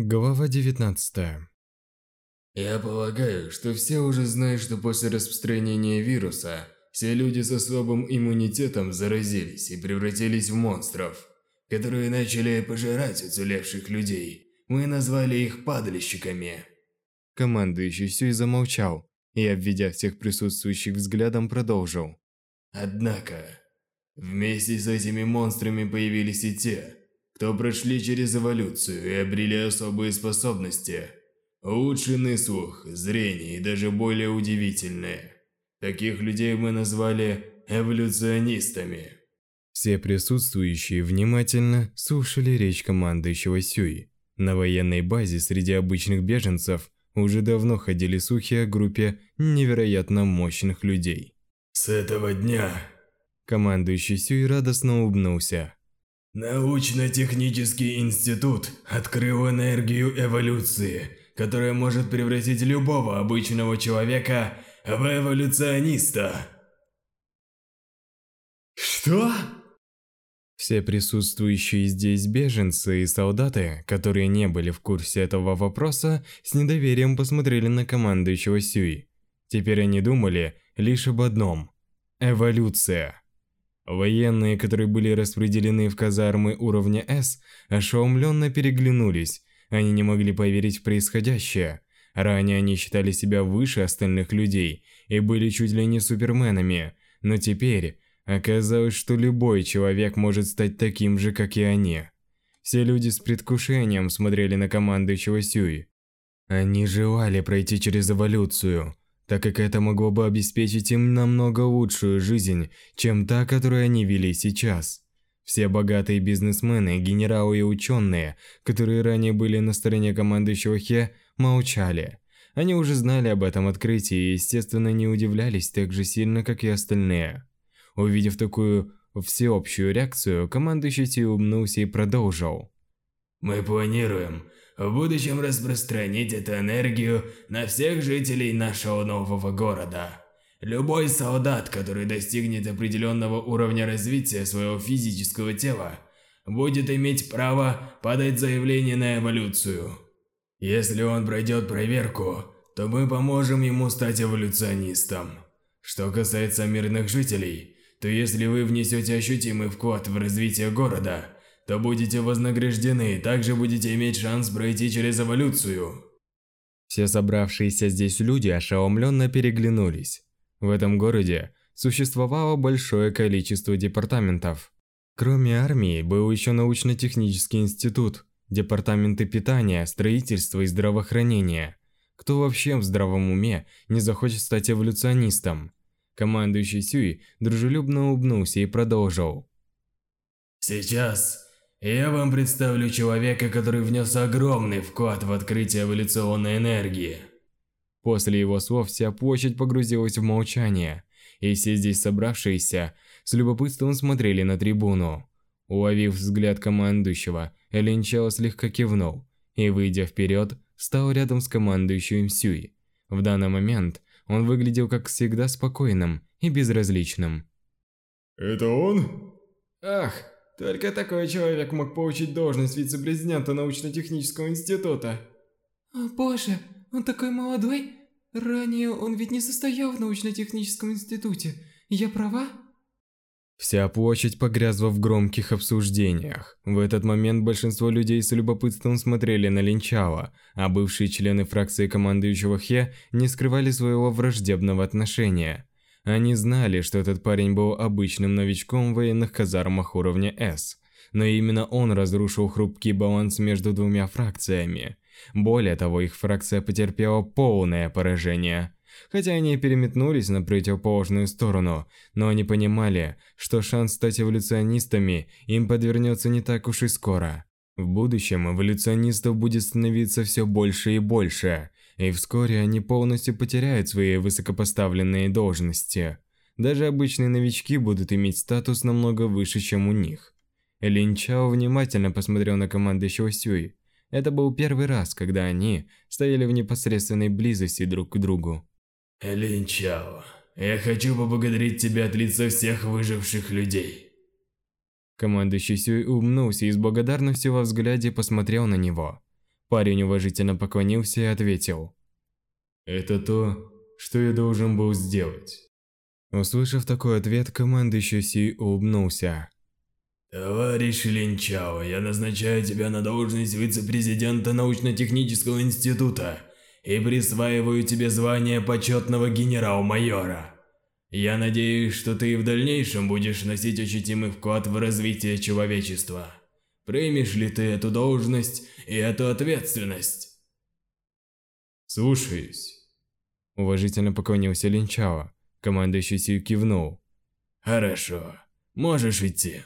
Глава 19 Я полагаю, что все уже знают, что после распространения вируса все люди с особым иммунитетом заразились и превратились в монстров, которые начали пожирать уцелевших людей. Мы назвали их падальщиками. Командующий Сюй замолчал и, обведя всех присутствующих взглядом, продолжил. Однако, вместе с этими монстрами появились и те, кто прошли через эволюцию и обрели особые способности. Улучшенный слух, зрение и даже более удивительные. Таких людей мы назвали эволюционистами. Все присутствующие внимательно слушали речь командующего Сюи. На военной базе среди обычных беженцев уже давно ходили слухи о группе невероятно мощных людей. «С этого дня...» Командующий Сюй радостно улыбнулся. Научно-технический институт открыл энергию эволюции, которая может превратить любого обычного человека в эволюциониста. Что? Все присутствующие здесь беженцы и солдаты, которые не были в курсе этого вопроса, с недоверием посмотрели на командующего Сюи. Теперь они думали лишь об одном – эволюция. Военные, которые были распределены в казармы уровня С, ошеломленно переглянулись. Они не могли поверить в происходящее. Ранее они считали себя выше остальных людей и были чуть ли не суперменами, но теперь оказалось, что любой человек может стать таким же, как и они. Все люди с предвкушением смотрели на командующего Чевасюи. Они желали пройти через эволюцию, так как это могло бы обеспечить им намного лучшую жизнь, чем та, которую они вели сейчас. Все богатые бизнесмены, генералы и ученые, которые ранее были на стороне командующего Хе, молчали. Они уже знали об этом открытии и, естественно, не удивлялись так же сильно, как и остальные. Увидев такую всеобщую реакцию, командующий Ти улыбнулся и продолжил. «Мы планируем в будущем распространить эту энергию на всех жителей нашего нового города. Любой солдат, который достигнет определенного уровня развития своего физического тела, будет иметь право подать заявление на эволюцию. Если он пройдет проверку, то мы поможем ему стать эволюционистом. Что касается мирных жителей, то если вы внесете ощутимый вклад в развитие города – то будете вознаграждены и также будете иметь шанс пройти через эволюцию. Все собравшиеся здесь люди ошеломленно переглянулись. В этом городе существовало большое количество департаментов. Кроме армии, был еще научно-технический институт, департаменты питания, строительства и здравоохранения. Кто вообще в здравом уме не захочет стать эволюционистом? Командующий Сюй дружелюбно улыбнулся и продолжил. «Сейчас я вам представлю человека, который внес огромный вклад в открытие эволюционной энергии. После его слов вся площадь погрузилась в молчание, и все здесь собравшиеся с любопытством смотрели на трибуну. Уловив взгляд командующего, Линчао слегка кивнул и, выйдя вперед, стал рядом с командующим Сюй. В данный момент он выглядел как всегда спокойным и безразличным. «Это он?» «Ах, только такой человек мог получить должность вице-президента научно-технического института. А, О, боже, он такой молодой. Ранее он ведь не состоял в научно-техническом институте. Я права? Вся площадь погрязла в громких обсуждениях. В этот момент большинство людей с любопытством смотрели на Линчала, а бывшие члены фракции командующего Хе не скрывали своего враждебного отношения. Они знали, что этот парень был обычным новичком в военных казармах уровня С, но именно он разрушил хрупкий баланс между двумя фракциями. Более того, их фракция потерпела полное поражение. Хотя они переметнулись на противоположную сторону, но они понимали, что шанс стать эволюционистами им подвернется не так уж и скоро. В будущем эволюционистов будет становиться все больше и больше, и вскоре они полностью потеряют свои высокопоставленные должности. Даже обычные новички будут иметь статус намного выше, чем у них. Лин Чао внимательно посмотрел на командующего Сюи. Это был первый раз, когда они стояли в непосредственной близости друг к другу. Лин Чао, я хочу поблагодарить тебя от лица всех выживших людей. Командующий Сюй умнулся и с благодарностью во взгляде посмотрел на него. Парень уважительно поклонился и ответил. «Это то, что я должен был сделать». Услышав такой ответ, командующий Си улыбнулся. «Товарищ Линчао, я назначаю тебя на должность вице-президента научно-технического института и присваиваю тебе звание почетного генерал-майора. Я надеюсь, что ты и в дальнейшем будешь носить ощутимый вклад в развитие человечества». Примешь ли ты эту должность и эту ответственность?» «Слушаюсь», — уважительно поклонился Линчао. Командующий Сью кивнул. «Хорошо, можешь идти».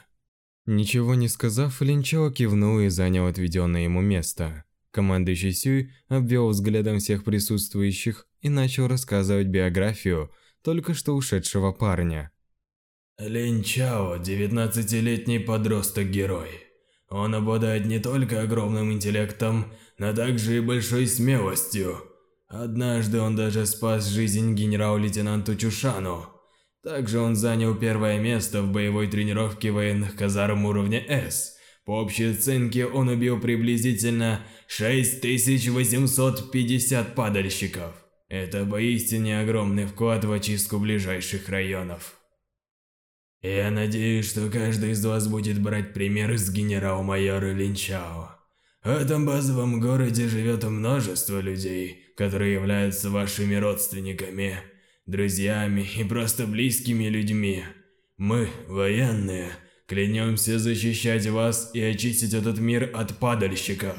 Ничего не сказав, Линчао кивнул и занял отведенное ему место. Командующий Сюй обвел взглядом всех присутствующих и начал рассказывать биографию только что ушедшего парня. Линчао – 19-летний подросток-герой. Он обладает не только огромным интеллектом, но также и большой смелостью. Однажды он даже спас жизнь генерал-лейтенанту Чушану. Также он занял первое место в боевой тренировке военных казарм уровня «С», по общей оценке он убил приблизительно 6850 падальщиков. Это поистине огромный вклад в очистку ближайших районов. Я надеюсь, что каждый из вас будет брать пример с генерал-майора Линчао. В этом базовом городе живет множество людей, которые являются вашими родственниками, друзьями и просто близкими людьми. Мы, военные, клянемся защищать вас и очистить этот мир от падальщиков.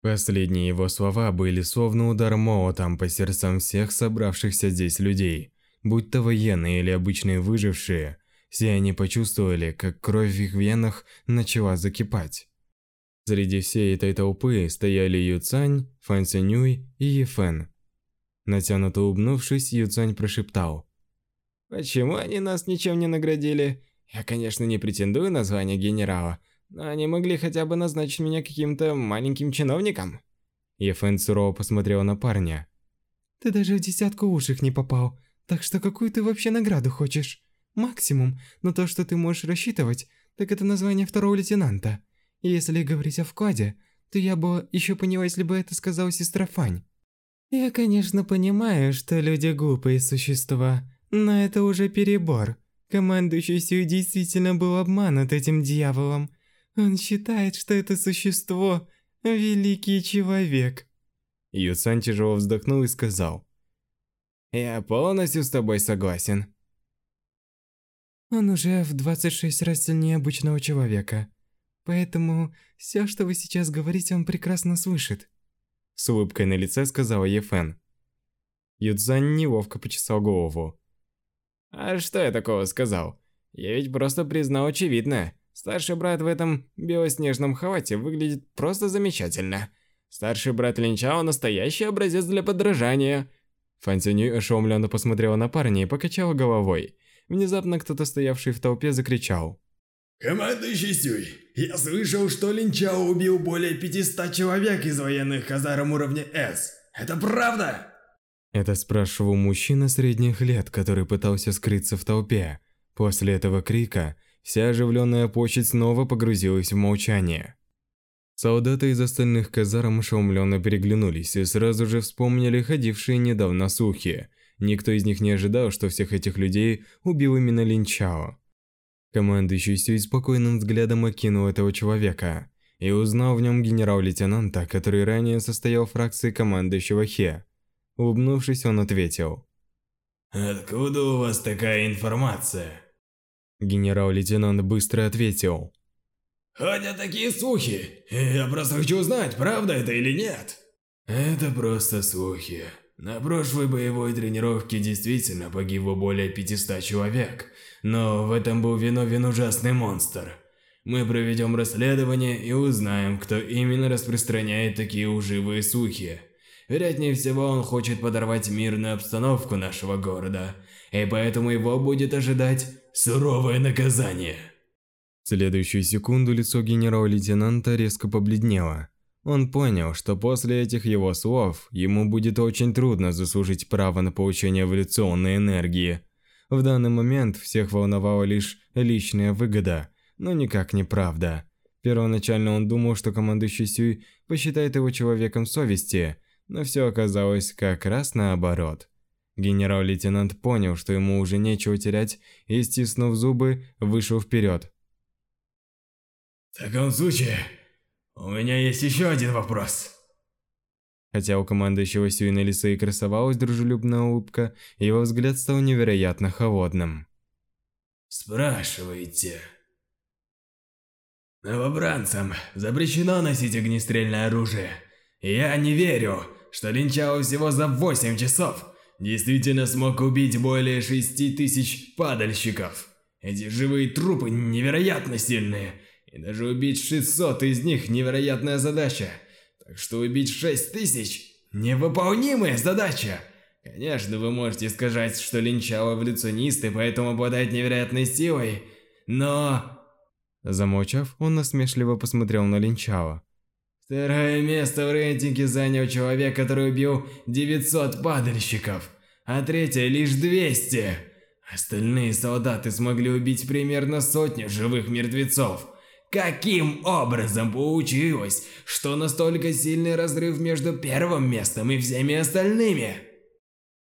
Последние его слова были словно удар молотом по сердцам всех собравшихся здесь людей – будь то военные или обычные выжившие, все они почувствовали, как кровь в их венах начала закипать. Среди всей этой толпы стояли Юцань, Фан Сянюй и Ефен. Натянуто улыбнувшись, Юцань прошептал. «Почему они нас ничем не наградили? Я, конечно, не претендую на звание генерала, но они могли хотя бы назначить меня каким-то маленьким чиновником». Ефен сурово посмотрел на парня. «Ты даже в десятку ушек не попал. Так что какую ты вообще награду хочешь? Максимум, но то, что ты можешь рассчитывать, так это название второго лейтенанта. И если говорить о вкладе, то я бы еще поняла, если бы это сказал сестра Фань. Я, конечно, понимаю, что люди глупые существа, но это уже перебор. Командующий Сью действительно был обманут этим дьяволом. Он считает, что это существо – великий человек. Юцан тяжело вздохнул и сказал. Я полностью с тобой согласен. Он уже в 26 раз сильнее обычного человека. Поэтому все, что вы сейчас говорите, он прекрасно слышит. С улыбкой на лице сказала Ефен. Юдзань неловко почесал голову. А что я такого сказал? Я ведь просто признал очевидное. Старший брат в этом белоснежном халате выглядит просто замечательно. Старший брат Линчао – настоящий образец для подражания. Фан Цюнюй ошеломленно посмотрела на парня и покачала головой. Внезапно кто-то, стоявший в толпе, закричал. «Командующий Сюй, я слышал, что Лин Чао убил более 500 человек из военных казарм уровня С. Это правда?» Это спрашивал мужчина средних лет, который пытался скрыться в толпе. После этого крика вся оживленная площадь снова погрузилась в молчание. Солдаты из остальных казарм ошеломленно переглянулись и сразу же вспомнили ходившие недавно слухи. Никто из них не ожидал, что всех этих людей убил именно Линчао. Командующий Сюй спокойным взглядом окинул этого человека и узнал в нем генерал-лейтенанта, который ранее состоял в фракции командующего Хе. Улыбнувшись, он ответил. «Откуда у вас такая информация?» Генерал-лейтенант быстро ответил. Ходят такие слухи. Я просто хочу узнать, правда это или нет. Это просто слухи. На прошлой боевой тренировке действительно погибло более 500 человек, но в этом был виновен ужасный монстр. Мы проведем расследование и узнаем, кто именно распространяет такие уживые слухи. Вероятнее всего, он хочет подорвать мирную обстановку нашего города, и поэтому его будет ожидать суровое наказание. Следующую секунду лицо генерал-лейтенанта резко побледнело. Он понял, что после этих его слов ему будет очень трудно заслужить право на получение эволюционной энергии. В данный момент всех волновала лишь личная выгода, но никак не правда. Первоначально он думал, что командующий Сюй посчитает его человеком совести, но все оказалось как раз наоборот. Генерал-лейтенант понял, что ему уже нечего терять и, стиснув зубы, вышел вперед, в таком случае, у меня есть еще один вопрос. Хотя у командующего Сюи на лице и красовалась дружелюбная улыбка, его взгляд стал невероятно холодным. Спрашивайте. Новобранцам запрещено носить огнестрельное оружие. Я не верю, что Линчао всего за 8 часов действительно смог убить более 6 тысяч падальщиков. Эти живые трупы невероятно сильные и даже убить 600 из них невероятная задача. Так что убить 6000 невыполнимая задача. Конечно, вы можете сказать, что линчал эволюционист и поэтому обладает невероятной силой, но... Замолчав, он насмешливо посмотрел на линчала. Второе место в рейтинге занял человек, который убил 900 падальщиков, а третье лишь 200. Остальные солдаты смогли убить примерно сотню живых мертвецов. Каким образом получилось, что настолько сильный разрыв между первым местом и всеми остальными?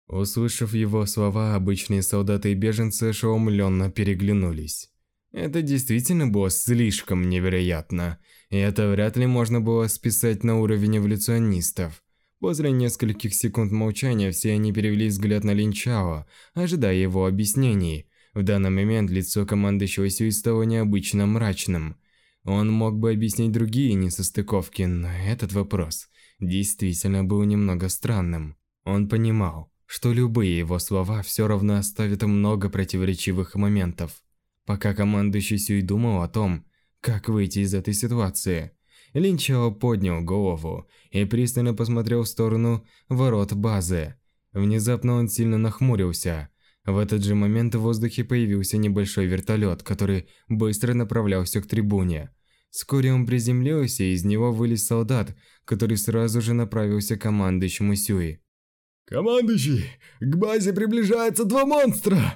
Услышав его слова, обычные солдаты и беженцы шоумленно переглянулись. Это действительно было слишком невероятно, и это вряд ли можно было списать на уровень эволюционистов. После нескольких секунд молчания все они перевели взгляд на Линчао, ожидая его объяснений. В данный момент лицо командующего Щойсюи стало необычно мрачным. Он мог бы объяснить другие несостыковки, но этот вопрос действительно был немного странным. Он понимал, что любые его слова все равно оставят много противоречивых моментов. Пока командующий Сюй думал о том, как выйти из этой ситуации, Лин Чао поднял голову и пристально посмотрел в сторону ворот базы. Внезапно он сильно нахмурился – в этот же момент в воздухе появился небольшой вертолет, который быстро направлялся к трибуне. Вскоре он приземлился, и из него вылез солдат, который сразу же направился к командующему Сюи. «Командующий, к базе приближаются два монстра!»